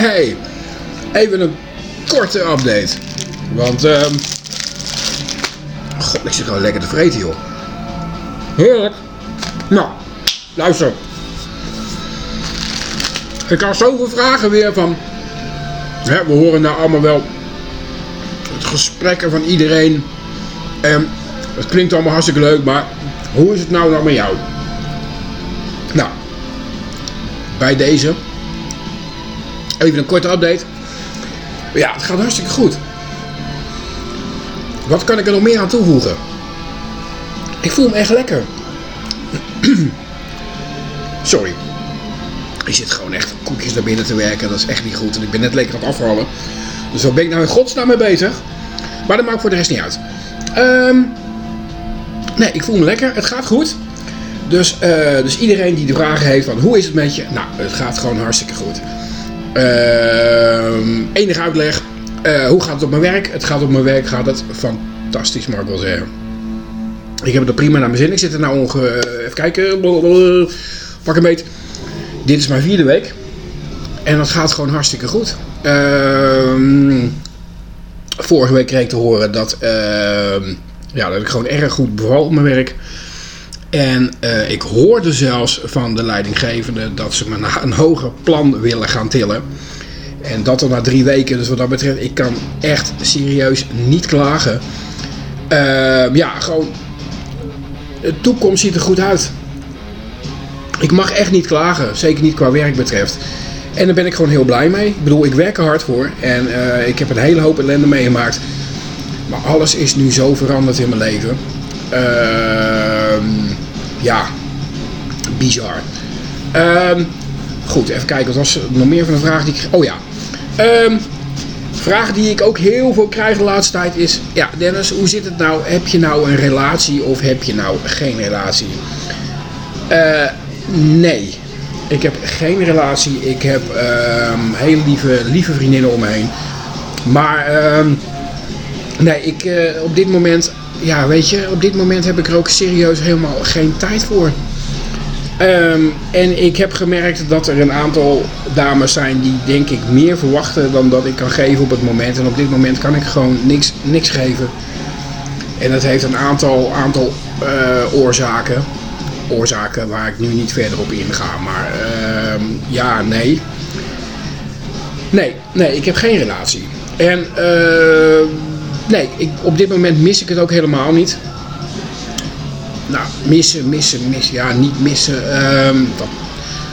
Hey, even een korte update. Want, ehm God, ik zit gewoon lekker te vreten, joh. Heerlijk. Nou, luister. Ik had zoveel vragen weer van... Hè, we horen nou allemaal wel het gesprekken van iedereen. En het klinkt allemaal hartstikke leuk, maar hoe is het nou nou met jou? Nou, bij deze even een korte update. Ja, het gaat hartstikke goed. Wat kan ik er nog meer aan toevoegen? Ik voel me echt lekker. Sorry. Ik zit gewoon echt koekjes naar binnen te werken. Dat is echt niet goed. En ik ben net lekker aan het afvallen. Dus waar ben ik nou in godsnaam mee bezig? Maar dat maakt voor de rest niet uit. Ehm, nee, ik voel me lekker. Het gaat goed. Dus, eh, dus iedereen die de vragen heeft van hoe is het met je? Nou, het gaat gewoon hartstikke goed. Ehm enige uitleg. Eh, hoe gaat het op mijn werk? Het gaat op mijn werk gaat het fantastisch, mag ik wel zeggen. Ik heb het er prima naar mijn zin. Ik zit er nou onge... Even kijken. Pak een beet. Dit is mijn vierde week. En dat gaat gewoon hartstikke goed. Ehm, vorige week kreeg ik te horen dat, ehm, ja, dat ik gewoon erg goed beval op mijn werk. En eh, ik hoorde zelfs van de leidinggevende dat ze me naar een hoger plan willen gaan tillen. En dat al na drie weken. Dus wat dat betreft, ik kan echt serieus niet klagen. Ehm, ja, gewoon. De toekomst ziet er goed uit. Ik mag echt niet klagen. Zeker niet qua werk betreft. En daar ben ik gewoon heel blij mee. Ik bedoel, ik werk er hard voor. En eh, ik heb een hele hoop ellende meegemaakt. Maar alles is nu zo veranderd in mijn leven. Ehm, ja, bizar. Ehm, goed, even kijken. Wat was nog meer van een vraag die ik... Oh ja. Ehm, vraag die ik ook heel veel krijg de laatste tijd is... Ja, Dennis, hoe zit het nou? Heb je nou een relatie of heb je nou geen relatie? Eh, nee. Ik heb geen relatie. Ik heb hele lieve, lieve vriendinnen om me heen. Maar nee, ik, eh, op dit moment, ja, weet je, op dit moment heb ik er ook serieus helemaal geen tijd voor. Ehm, en ik heb gemerkt dat er een aantal dames zijn die denk ik meer verwachten dan dat ik kan geven op het moment. En op dit moment kan ik gewoon niks, niks geven. En dat heeft een aantal, aantal eh, oorzaken. Oorzaken waar ik nu niet verder op inga. Maar ehm, ja, nee. Nee, nee, ik heb geen relatie. En eh, nee, ik, op dit moment mis ik het ook helemaal niet. Nou, missen, missen, missen. Ja, niet missen. ehm, dat,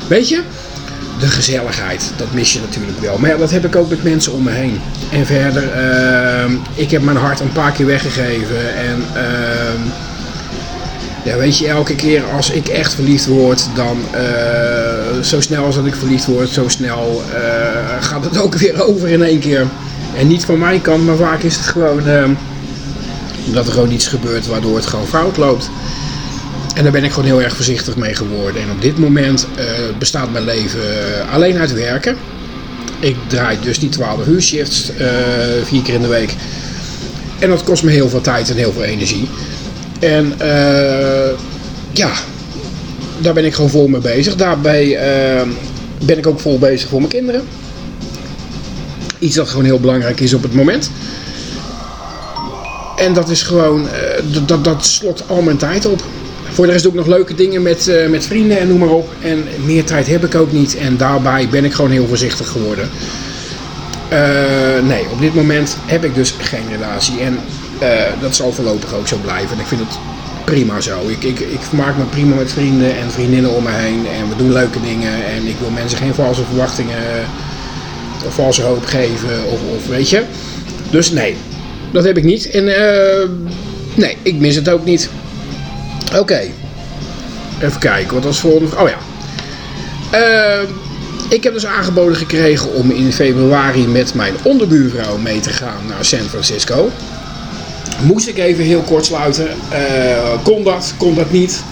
weet je, de gezelligheid, dat mis je natuurlijk wel. Maar ja, dat heb ik ook met mensen om me heen. En verder, ehm, ik heb mijn hart een paar keer weggegeven. En ehm, ja, weet je, elke keer als ik echt verliefd word, dan eh, zo snel als dat ik verliefd word, zo snel eh, gaat het ook weer over in één keer. En niet van mijn kant, maar vaak is het gewoon ehm, dat er gewoon iets gebeurt waardoor het gewoon fout loopt. En daar ben ik gewoon heel erg voorzichtig mee geworden. En op dit moment eh, bestaat mijn leven eh, alleen uit werken. Ik draai dus die 12 uur shifts, eh, vier keer in de week. En dat kost me heel veel tijd en heel veel energie. En ja, daar ben ik gewoon vol mee bezig. Daarbij ben ik ook vol bezig voor mijn kinderen. Iets dat gewoon heel belangrijk is op het moment. En dat is gewoon, eh, dat, dat, dat slokt al mijn tijd op. Voor de rest doe ik nog leuke dingen met, eh, met vrienden en noem maar op. En meer tijd heb ik ook niet. En daarbij ben ik gewoon heel voorzichtig geworden. Eh, nee, op dit moment heb ik dus geen relatie. En dat zal voorlopig ook zo blijven. En ik vind het prima zo. Ik, ik, ik vermaak me prima met vrienden en vriendinnen om me heen. En we doen leuke dingen. En ik wil mensen geen valse verwachtingen valse hoop geven. Of, of weet je. Dus nee, dat heb ik niet. En eh, nee, ik mis het ook niet. Oké. Even kijken, wat was volgende? Oh ja. Eh, ik heb dus aangeboden gekregen om in februari met mijn onderbuurvrouw mee te gaan naar San Francisco. Moest ik even heel kort sluiten. Eh, kon dat, kon dat niet.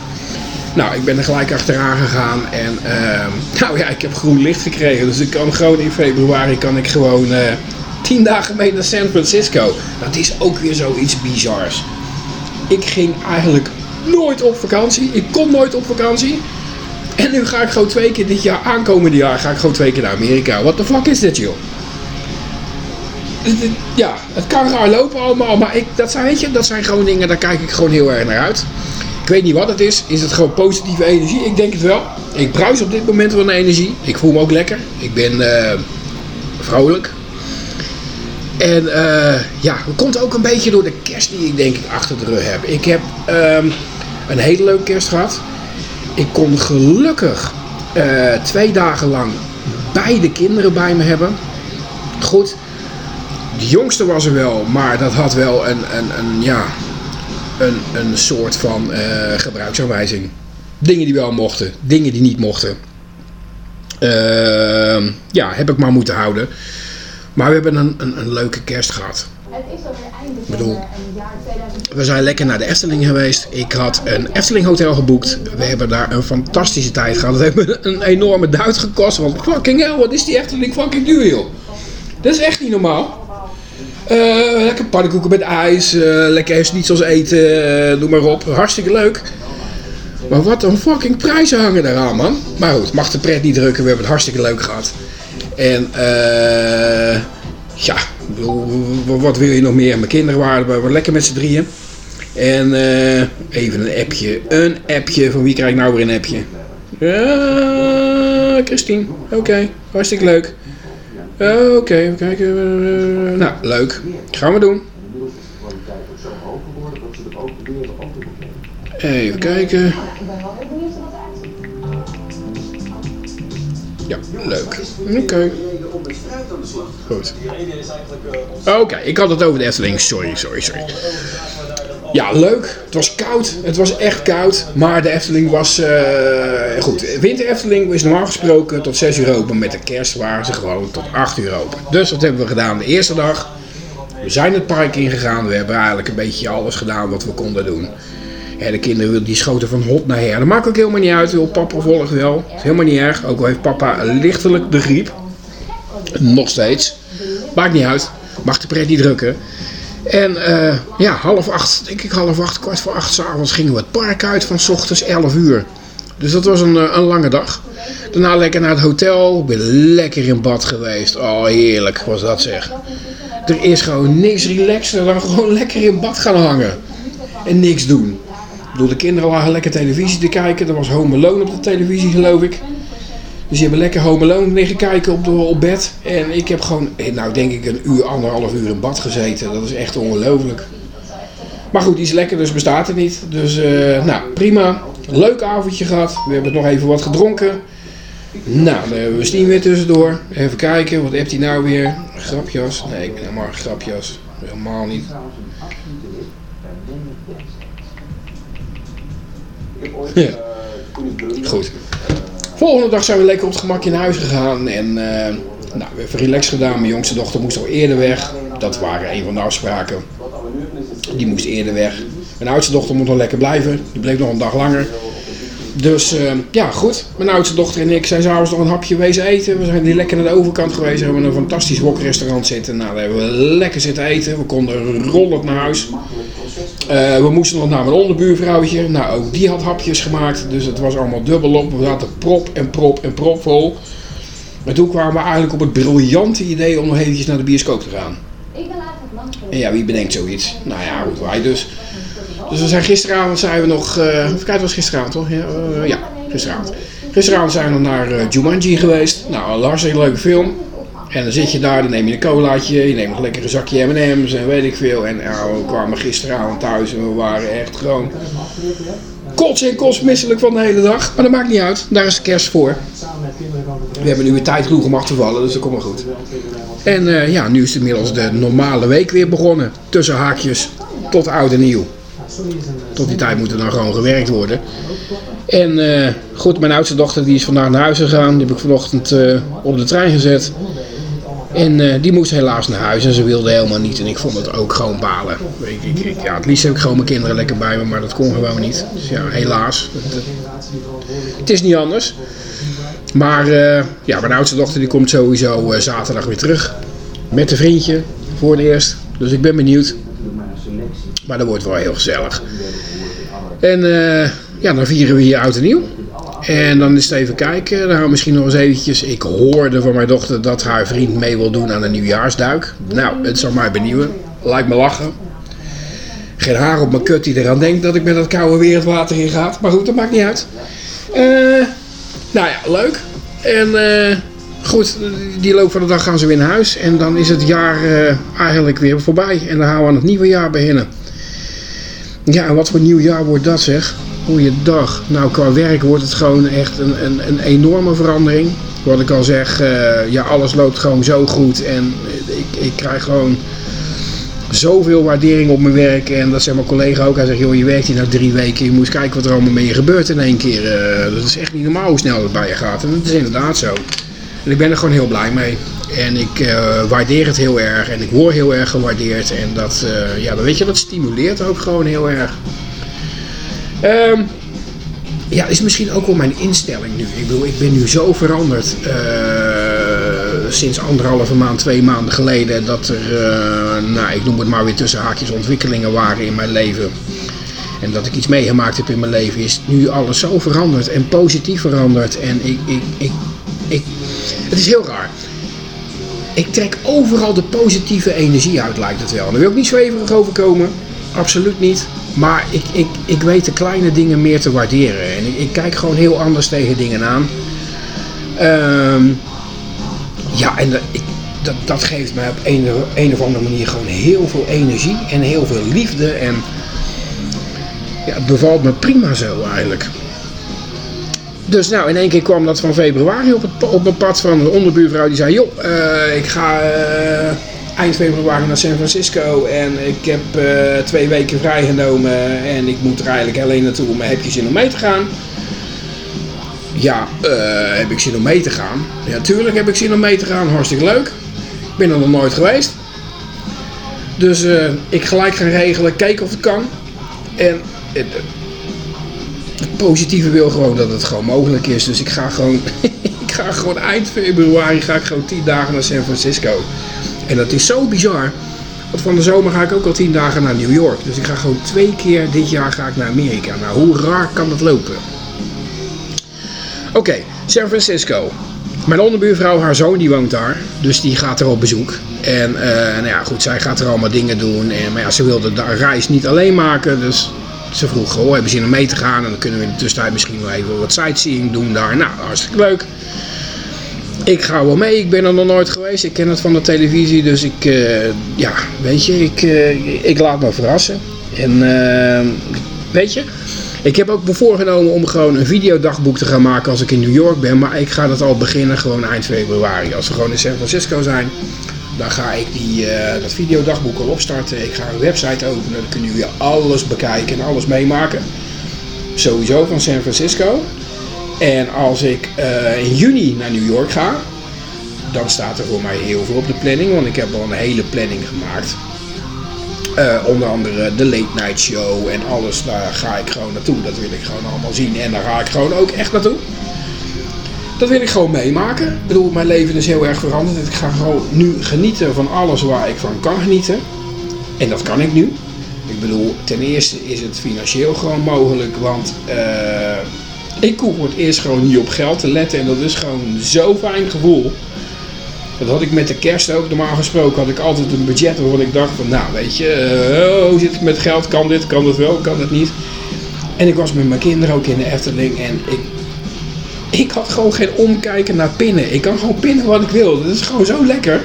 Nou, ik ben er gelijk achteraan gegaan en ehm, nou ja, ik heb groen licht gekregen. Dus ik kan gewoon in februari kan ik gewoon eh, tien dagen mee naar San Francisco. Dat is ook weer zoiets bizars. Ik ging eigenlijk nooit op vakantie. Ik kon nooit op vakantie. En nu ga ik gewoon twee keer dit jaar, aankomende jaar, ga ik gewoon twee keer naar Amerika. What the fuck is dit, joh? Ja, het kan raar lopen allemaal, maar ik, dat, zijn, weet je, dat zijn gewoon dingen, daar kijk ik gewoon heel erg naar uit. Ik weet niet wat het is. Is het gewoon positieve energie? Ik denk het wel. Ik bruis op dit moment wel naar energie. Ik voel me ook lekker. Ik ben eh, vrolijk. En eh, ja, het komt ook een beetje door de kerst die ik denk ik achter de rug heb. Ik heb ehm, een hele leuke kerst gehad. Ik kon gelukkig eh, twee dagen lang beide kinderen bij me hebben. Goed, de jongste was er wel, maar dat had wel een, een, een, ja, een, een soort van eh, gebruiksaanwijzing. Dingen die wel mochten, dingen die niet mochten. Ehm, ja, heb ik maar moeten houden. Maar we hebben een, een, een leuke kerst gehad. Het is alweer einde Ik bedoel, van het jaar 2020. we zijn lekker naar de Efteling geweest. Ik had een Efteling hotel geboekt. We hebben daar een fantastische tijd gehad. Het heeft me een enorme duit gekost. Want fucking hell, wat is die Efteling fucking duur joh. Dat is echt niet normaal. Eh, lekker pannenkoeken met ijs. eh, lekker zoals eten. eh, noem maar op. Hartstikke leuk. Maar wat een fucking prijzen hangen eraan man. Maar goed, mag de pret niet drukken. We hebben het hartstikke leuk gehad. En eh ja, wat wil je nog meer? Mijn kinderen waren, we lekker met z'n drieën. En eh, even een appje. Een appje. Van wie krijg ik nou weer een appje? Ja, Christine. Oké, hartstikke leuk. Eh, Oké, even kijken. Eh, nou, leuk. Gaan we doen. Even kijken. Ja, leuk. Oké. Goed. Oké, ik had het over de Efteling. Sorry, sorry, sorry. Ja, leuk. Het was koud. Het was echt koud. Maar de Efteling was... eh, goed, Winter Efteling is normaal gesproken tot 6 uur open. Met de kerst waren ze gewoon tot 8 uur open. Dus wat hebben we gedaan de eerste dag? We zijn het park ingegaan. We hebben eigenlijk een beetje alles gedaan wat we konden doen. De kinderen die schoten van hot naar her. Dat maakt ook helemaal niet uit. Wil papa volgt wel. Is helemaal niet erg. Ook al heeft papa lichtelijk de griep. Nog steeds. Maakt niet uit. Mag de pret niet drukken. En eh, ja, half acht, denk ik half acht, kwart voor acht s'avonds gingen we het park uit van 's ochtends 11 uur. Dus dat was een, eh, een lange dag. Daarna lekker naar het hotel. Ben lekker in bad geweest. Oh, heerlijk was dat zeg. Er is gewoon niks relaxer dan gewoon lekker in bad gaan hangen. En niks doen. Ik bedoel, de kinderen lagen lekker televisie te kijken. Er was Home Alone op de televisie, geloof ik. Dus die hebben lekker Home Alone liggen kijken op, de, op bed. En ik heb gewoon, eh, nou denk ik, een uur, anderhalf uur in bad gezeten. Dat is echt ongelooflijk. Maar goed, iets lekker dus bestaat er niet. Dus, eh, nou, prima. Leuk avondje gehad. We hebben nog even wat gedronken. Nou, dan hebben we Steam weer tussendoor. Even kijken, wat hebt hij nou weer? Grapjas? Nee, ik ben helemaal grapjas. Helemaal niet. Ja. Goed. Volgende dag zijn we lekker op het gemakje naar huis gegaan. En eh, nou, we hebben relaxed gedaan. Mijn jongste dochter moest al eerder weg. Dat waren een van de afspraken. Die moest eerder weg. Mijn oudste dochter moet nog lekker blijven. Die bleef nog een dag langer. Dus eh, ja, goed. Mijn oudste dochter en ik zijn s'avonds nog een hapje wezen eten. We zijn hier lekker naar de overkant geweest. We hebben een fantastisch wokrestaurant zitten. Nou, daar hebben we lekker zitten eten. We konden rollend naar huis. Eh, we moesten nog naar mijn onderbuurvrouwtje. Nou, ook die had hapjes gemaakt. Dus het was allemaal dubbel op. We zaten prop en prop en prop vol. Maar toen kwamen we eigenlijk op het briljante idee om nog eventjes naar de bioscoop te gaan. Ik ben eigenlijk lang En ja, wie bedenkt zoiets? Nou ja, goed, wij dus. Dus we zijn gisteravond zijn we nog... kijken, het was gisteravond toch? Ja, eh, ja, gisteravond. Gisteravond zijn we naar eh, Jumanji geweest. Nou, een hartstikke leuke film. En dan zit je daar, dan neem je een colaatje, je neemt nog lekker een zakje M&M's en weet ik veel. En we kwamen gisteravond thuis en we waren echt gewoon kots en kots misselijk van de hele dag. Maar dat maakt niet uit, daar is de kerst voor. We hebben nu weer tijd genoeg om af te vallen, dus dat komt wel goed. En ja, nu is inmiddels de normale week weer begonnen. Tussen haakjes tot oud en nieuw. Tot die tijd moet er dan gewoon gewerkt worden. En eh, goed, mijn oudste dochter die is vandaag naar huis gegaan. Die heb ik vanochtend eh, op de trein gezet. En eh, die moest helaas naar huis en ze wilde helemaal niet. En ik vond het ook gewoon balen. Ik, ik, ik- ja, het liefst heb ik gewoon mijn kinderen lekker bij me, maar dat kon gewoon niet. Dus ja, helaas. Het, is niet anders. Maar eh, ja, mijn oudste dochter die komt sowieso eh, zaterdag weer terug. Met een vriendje voor het eerst. Dus ik ben benieuwd. Maar dat wordt wel heel gezellig. En eh, ja, dan vieren we hier oud en nieuw. En dan is het even kijken. Dan gaan we misschien nog eens eventjes. Ik hoorde van mijn dochter dat haar vriend mee wil doen aan een nieuwjaarsduik. Nou, het zal mij benieuwen. Lijkt me lachen. Geen haar op mijn kut die eraan denkt dat ik met dat koude weer het water in ga. Maar goed, dat maakt niet uit. Eh, nou ja, leuk. En eh, goed, die loop van de dag gaan ze weer naar huis. En dan is het jaar eh, eigenlijk weer voorbij. En dan gaan we aan het nieuwe jaar beginnen. Ja, en wat voor nieuw jaar wordt dat zeg? Goeiedag. Nou, qua werk wordt het gewoon echt een, een, een enorme verandering. Wat ik al zeg, eh, ja, alles loopt gewoon zo goed. En ik, ik krijg gewoon zoveel waardering op mijn werk. En dat zegt mijn collega ook. Hij zegt, joh, je werkt hier nou drie weken. Je moet eens kijken wat er allemaal met je gebeurt in één keer. Eh, dat is echt niet normaal hoe snel het bij je gaat. En dat is inderdaad zo. En ik ben er gewoon heel blij mee. En ik eh, waardeer het heel erg. En ik word heel erg gewaardeerd. En dat, eh, ja, dan weet je, dat stimuleert ook gewoon heel erg. Ehm, ja, is misschien ook wel mijn instelling nu. Ik bedoel, ik ben nu zo veranderd. eh, sinds anderhalve maand, twee maanden geleden. Dat er, nou, ik noem het maar weer tussen haakjes ontwikkelingen waren in mijn leven. En dat ik iets meegemaakt heb in mijn leven. Is nu alles zo veranderd. En positief veranderd. En ik, ik, ik, ik het is heel raar. Ik trek overal de positieve energie uit, lijkt het wel. Daar wil ik niet zweverig overkomen. Absoluut niet. Maar ik, ik, ik weet de kleine dingen meer te waarderen. En ik, ik kijk gewoon heel anders tegen dingen aan. Ehm, ja, en dat, dat geeft mij op een, een of andere manier gewoon heel veel energie en heel veel liefde. En ja, het bevalt me prima zo eigenlijk. Dus nou, in één keer kwam dat van februari op, het, op mijn pad van een onderbuurvrouw. Die zei, joh, eh, ik ga eh, eind februari naar San Francisco. En ik heb eh, twee weken vrijgenomen. En ik moet er eigenlijk alleen naartoe. Maar heb je zin om mee te gaan? Ja, heb ik zin om mee te gaan? Ja, tuurlijk heb ik zin om mee te gaan. Hartstikke leuk. Ik ben er nog nooit geweest. Dus ik gelijk gaan regelen, kijken of het kan. En het, positieve wil gewoon dat het gewoon mogelijk is. Dus ik ga gewoon, ik ga gewoon eind februari ga ik gewoon 10 dagen naar San Francisco. En dat is zo bizar. Want van de zomer ga ik ook al 10 dagen naar New York. Dus ik ga gewoon twee keer dit jaar ga ik naar Amerika. Nou, hoe raar kan dat lopen? Oké, San Francisco. Mijn onderbuurvrouw, haar zoon, die woont daar. Dus die gaat er op bezoek. En eh, nou ja, goed, zij gaat er allemaal dingen doen. En, maar ja, ze wilde de reis niet alleen maken. Dus ze vroeg, oh, hebben ze zin om mee te gaan? En dan kunnen we in de tussentijd misschien nog even wat sightseeing doen daar. Nou, hartstikke leuk. Ik ga wel mee, ik ben er nog nooit geweest. Ik ken het van de televisie, dus ik, eh, ja, weet je, ik, eh, ik laat me verrassen. En eh, weet je, ik heb ook me voorgenomen om gewoon een videodagboek te gaan maken als ik in New York ben. Maar ik ga dat al beginnen gewoon eind februari. Als we gewoon in San Francisco zijn, dan ga ik die, eh, dat videodagboek al opstarten. Ik ga een website openen, dan kunnen jullie alles bekijken en alles meemaken. Sowieso van San Francisco. En als ik eh, in juni naar New York ga, dan staat er voor mij heel veel op de planning. Want ik heb al een hele planning gemaakt. Eh, onder andere de late night show en alles, daar ga ik gewoon naartoe. Dat wil ik gewoon allemaal zien en daar ga ik gewoon ook echt naartoe. Dat wil ik gewoon meemaken. Ik bedoel, mijn leven is heel erg veranderd. Ik ga gewoon nu genieten van alles waar ik van kan genieten. En dat kan ik nu. Ik bedoel, ten eerste is het financieel gewoon mogelijk, want eh, ik hoef het eerst gewoon niet op geld te letten. En dat is gewoon zo'n fijn gevoel. Dat had ik met de kerst ook. Normaal gesproken had ik altijd een budget waarvan ik dacht van, nou weet je, eh, hoe zit het met geld? Kan dit? Kan dat wel? Kan dat niet? En ik was met mijn kinderen ook in de Efteling en ik, ik had gewoon geen omkijken naar pinnen. Ik kan gewoon pinnen wat ik wil. Dat is gewoon zo lekker.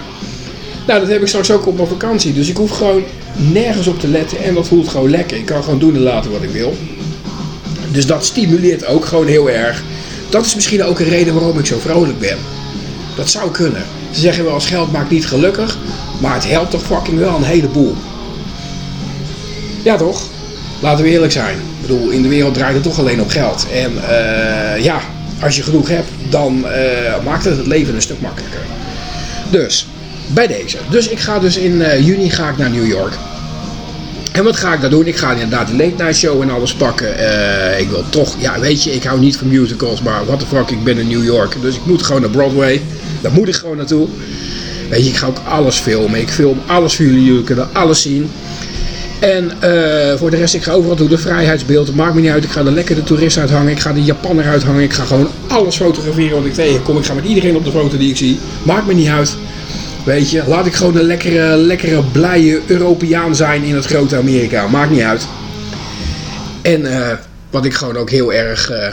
Nou, dat heb ik straks ook op mijn vakantie. Dus ik hoef gewoon nergens op te letten en dat voelt gewoon lekker. Ik kan gewoon doen en laten wat ik wil. Dus dat stimuleert ook gewoon heel erg. Dat is misschien ook een reden waarom ik zo vrolijk ben. Dat zou kunnen. Ze zeggen wel, als geld maakt niet gelukkig, maar het helpt toch fucking wel een heleboel. Ja toch? Laten we eerlijk zijn. Ik bedoel, in de wereld draait het toch alleen op geld. En eh, ja, als je genoeg hebt, dan eh, maakt het het leven een stuk makkelijker. Dus, bij deze. Dus ik ga dus in eh, juni ga ik naar New York. En wat ga ik daar doen? Ik ga inderdaad de late night show en alles pakken. Eh, ik wil toch, ja weet je, ik hou niet van musicals, maar what the fuck, ik ben in New York. Dus ik moet gewoon naar Broadway. Daar moet ik gewoon naartoe. Weet je, ik ga ook alles filmen. Ik film alles voor jullie, jullie kunnen alles zien. En eh, voor de rest, ik ga overal doen de vrijheidsbeeld. Maakt me niet uit. Ik ga de toerist uithangen. Ik ga de Japanner uithangen. Ik ga gewoon alles fotograferen wat ik tegenkom. Ik ga met iedereen op de foto die ik zie. Maakt me niet uit. Weet je, laat ik gewoon een lekkere, lekkere, blije Europeaan zijn in het grote Amerika. Maakt niet uit. En eh, wat ik gewoon ook heel erg eh,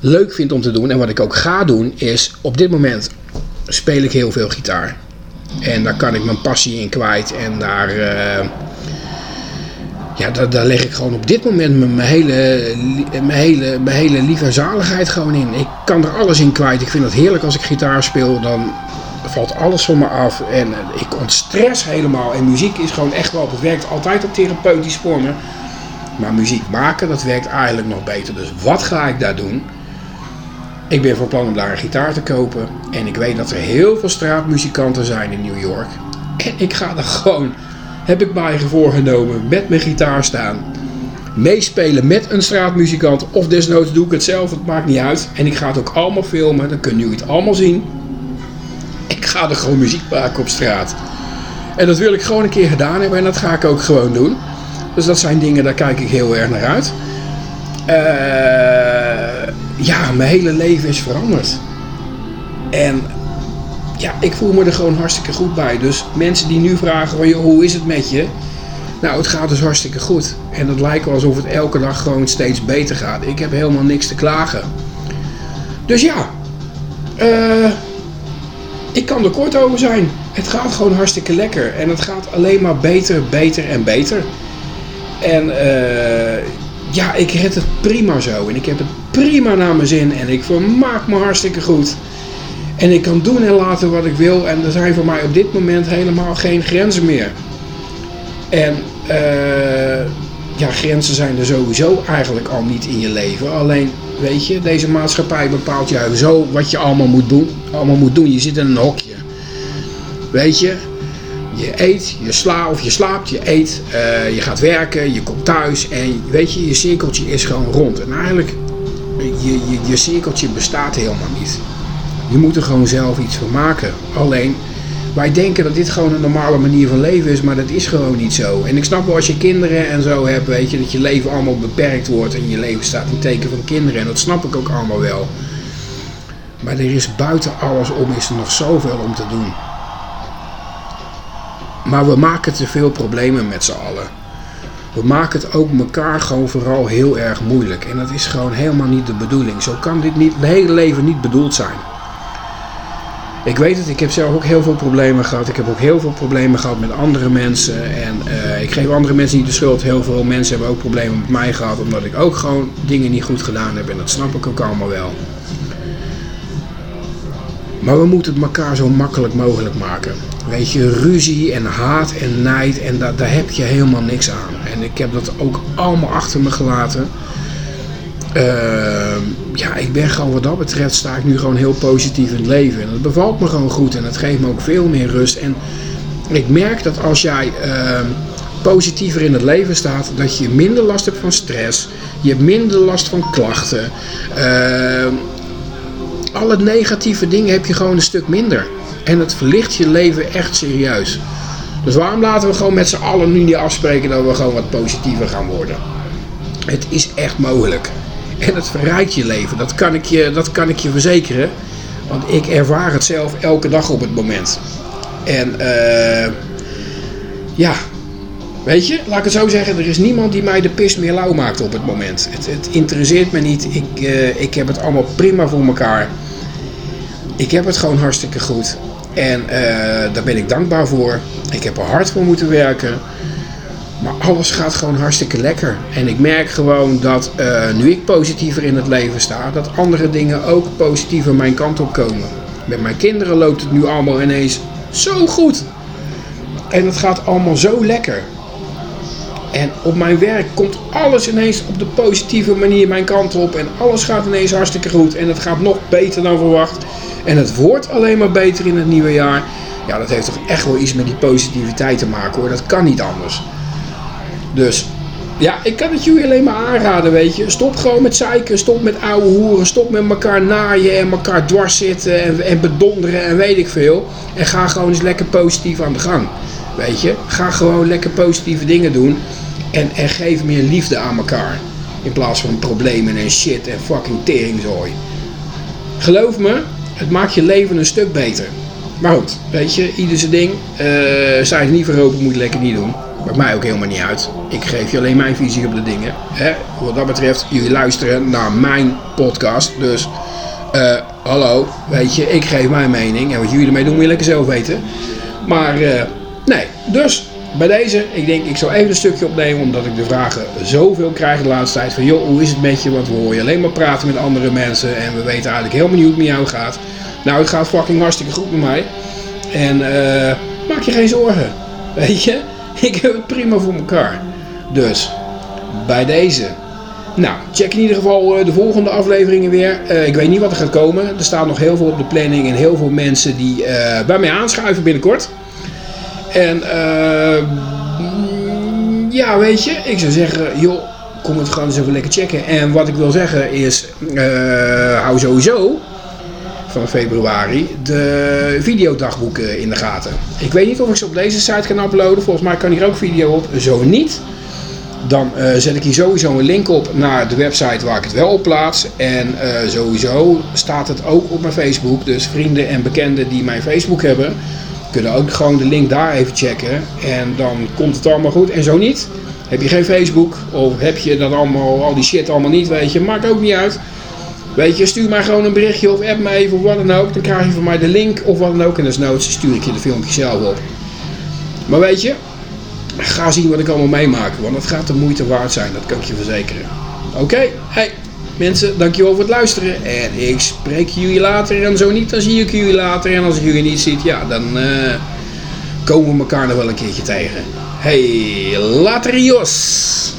leuk vind om te doen en wat ik ook ga doen is op dit moment speel ik heel veel gitaar. En daar kan ik mijn passie in kwijt en daar, ja, daar, leg ik gewoon op dit moment mijn, hele, li- mijn, hele, mijn hele lieve zaligheid gewoon in. Ik kan er alles in kwijt. Ik vind het heerlijk als ik gitaar speel. Dan valt alles van me af en eh, ik ontstress helemaal. En muziek is gewoon echt wel, het werkt altijd op therapeutisch voor me. Maar muziek maken, dat werkt eigenlijk nog beter. Dus wat ga ik daar doen? Ik ben van plan om daar een gitaar te kopen. En ik weet dat er heel veel straatmuzikanten zijn in New York. En ik ga er gewoon, heb ik mij voorgenomen, met mijn gitaar staan. Meespelen met een straatmuzikant. Of desnoods doe ik het zelf, het maakt niet uit. En ik ga het ook allemaal filmen, dan kunnen jullie het allemaal zien. Ik ga er gewoon muziek maken op straat. En dat wil ik gewoon een keer gedaan hebben en dat ga ik ook gewoon doen. Dus dat zijn dingen, daar kijk ik heel erg naar uit. Eh, ja, mijn hele leven is veranderd. En ja, ik voel me er gewoon hartstikke goed bij. Dus mensen die nu vragen van, hoe is het met je? Nou, het gaat dus hartstikke goed. En het lijkt wel alsof het elke dag gewoon steeds beter gaat. Ik heb helemaal niks te klagen. Dus ja, eh, ik kan er kort over zijn. Het gaat gewoon hartstikke lekker. En het gaat alleen maar beter, beter en beter. En eh, ja, ik red het prima zo. En ik heb het prima naar mijn zin. En ik vermaak me hartstikke goed. En ik kan doen en laten wat ik wil. En er zijn voor mij op dit moment helemaal geen grenzen meer. En eh, ja, grenzen zijn er sowieso eigenlijk al niet in je leven. Alleen, weet je, deze maatschappij bepaalt jou zo wat je allemaal moet doen. Allemaal moet doen. Je zit in een hokje. Weet je, je eet, je slaapt of je slaapt, je eet, eh, je gaat werken, je komt thuis en weet je, je cirkeltje is gewoon rond. En eigenlijk, je, je, je cirkeltje bestaat helemaal niet. Je moet er gewoon zelf iets van maken. Alleen, wij denken dat dit gewoon een normale manier van leven is, maar dat is gewoon niet zo. En ik snap wel als je kinderen en zo hebt, weet je, dat je leven allemaal beperkt wordt en je leven staat in teken van kinderen. En dat snap ik ook allemaal wel. Maar er is buiten alles om, is er nog zoveel om te doen. Maar we maken te veel problemen met z'n allen. We maken het ook elkaar gewoon vooral heel erg moeilijk. En dat is gewoon helemaal niet de bedoeling. Zo kan dit niet, het hele leven niet bedoeld zijn. Ik weet het, ik heb zelf ook heel veel problemen gehad. Ik heb ook heel veel problemen gehad met andere mensen. En eh, ik geef andere mensen niet de schuld. Heel veel mensen hebben ook problemen met mij gehad. Omdat ik ook gewoon dingen niet goed gedaan heb. En dat snap ik ook allemaal wel. Maar we moeten het elkaar zo makkelijk mogelijk maken. Weet je, ruzie en haat en nijd, en da daar heb je helemaal niks aan. En ik heb dat ook allemaal achter me gelaten. Ehm, ja, ik ben gewoon wat dat betreft sta ik nu gewoon heel positief in het leven. En dat bevalt me gewoon goed en dat geeft me ook veel meer rust. En ik merk dat als jij ehm, positiever in het leven staat, dat je minder last hebt van stress. Je hebt minder last van klachten. Ehm, alle negatieve dingen heb je gewoon een stuk minder. En het verlicht je leven echt serieus. Dus waarom laten we gewoon met z'n allen nu niet afspreken dat we gewoon wat positiever gaan worden? Het is echt mogelijk. En het verrijkt je leven. Dat kan ik je, dat kan ik je verzekeren. Want ik ervaar het zelf elke dag op het moment. En eh, ja, weet je, laat ik het zo zeggen. Er is niemand die mij de pis meer lauw maakt op het moment. Het, het interesseert me niet. Ik, eh, ik heb het allemaal prima voor elkaar. Ik heb het gewoon hartstikke goed. En eh, daar ben ik dankbaar voor. Ik heb er hard voor moeten werken. Maar alles gaat gewoon hartstikke lekker. En ik merk gewoon dat eh, nu ik positiever in het leven sta, dat andere dingen ook positiever mijn kant op komen. Met mijn kinderen loopt het nu allemaal ineens zo goed. En het gaat allemaal zo lekker. En op mijn werk komt alles ineens op de positieve manier mijn kant op. En alles gaat ineens hartstikke goed. En het gaat nog beter dan verwacht. En het wordt alleen maar beter in het nieuwe jaar. Ja, dat heeft toch echt wel iets met die positiviteit te maken hoor. Dat kan niet anders. Dus ja, ik kan het jullie alleen maar aanraden, weet je. Stop gewoon met zeiken, stop met ouwe hoeren, stop met elkaar naaien en elkaar dwars zitten en, en bedonderen en weet ik veel. En ga gewoon eens lekker positief aan de gang, weet je. Ga gewoon lekker positieve dingen doen. En, en geef meer liefde aan elkaar. In plaats van problemen en shit en fucking teringzooi. Geloof me, het maakt je leven een stuk beter. Maar goed, weet je, ieder zijn ding. Uh, sta je niet voor open, moet je lekker niet doen. Maakt mij ook helemaal niet uit. Ik geef je alleen mijn visie op de dingen. Hè? Wat dat betreft, jullie luisteren naar mijn podcast. Dus, uh, hallo, weet je, ik geef mijn mening. En wat jullie ermee doen, moet je lekker zelf weten. Maar, uh, nee, dus bij deze, ik denk ik zou even een stukje opnemen omdat ik de vragen zoveel krijg de laatste tijd. Van joh, hoe is het met je? Want we horen je alleen maar praten met andere mensen en we weten eigenlijk helemaal niet hoe het met jou gaat. Nou, het gaat fucking hartstikke goed met mij. En uh, maak je geen zorgen. Weet je, ik heb het prima voor elkaar. Dus, bij deze. Nou, check in ieder geval de volgende afleveringen weer. Uh, ik weet niet wat er gaat komen. Er staat nog heel veel op de planning en heel veel mensen die uh, bij mij aanschuiven binnenkort. En uh, ja, weet je, ik zou zeggen, joh, kom het gewoon eens even lekker checken. En wat ik wil zeggen is, hou sowieso van februari de videodagboeken in de gaten. Ik weet niet of ik ze op deze site kan uploaden. Volgens mij kan hier ook video op. Zo niet. Dan uh, zet ik hier sowieso een link op naar de website waar ik het wel op plaats. En uh, sowieso staat het ook op mijn Facebook. Dus vrienden en bekenden die mijn Facebook hebben, kunnen ook gewoon de link daar even checken. En dan komt het allemaal goed. En zo niet. Heb je geen Facebook of heb je dat allemaal, al die shit allemaal niet, weet je, maakt ook niet uit. Weet je, stuur mij gewoon een berichtje of app me even of wat dan ook. Dan krijg je van mij de link of wat dan ook. En desnoods stuur ik je de filmpje zelf op. Maar weet je, ga zien wat ik allemaal meemaak. Want het gaat de moeite waard zijn, dat kan ik je verzekeren. Oké, hey mensen, dankjewel voor het luisteren. En ik spreek jullie later. En zo niet, dan zie ik jullie later. En als ik jullie niet zie, ja, dan uh, komen we elkaar nog wel een keertje tegen. Hey, later jos!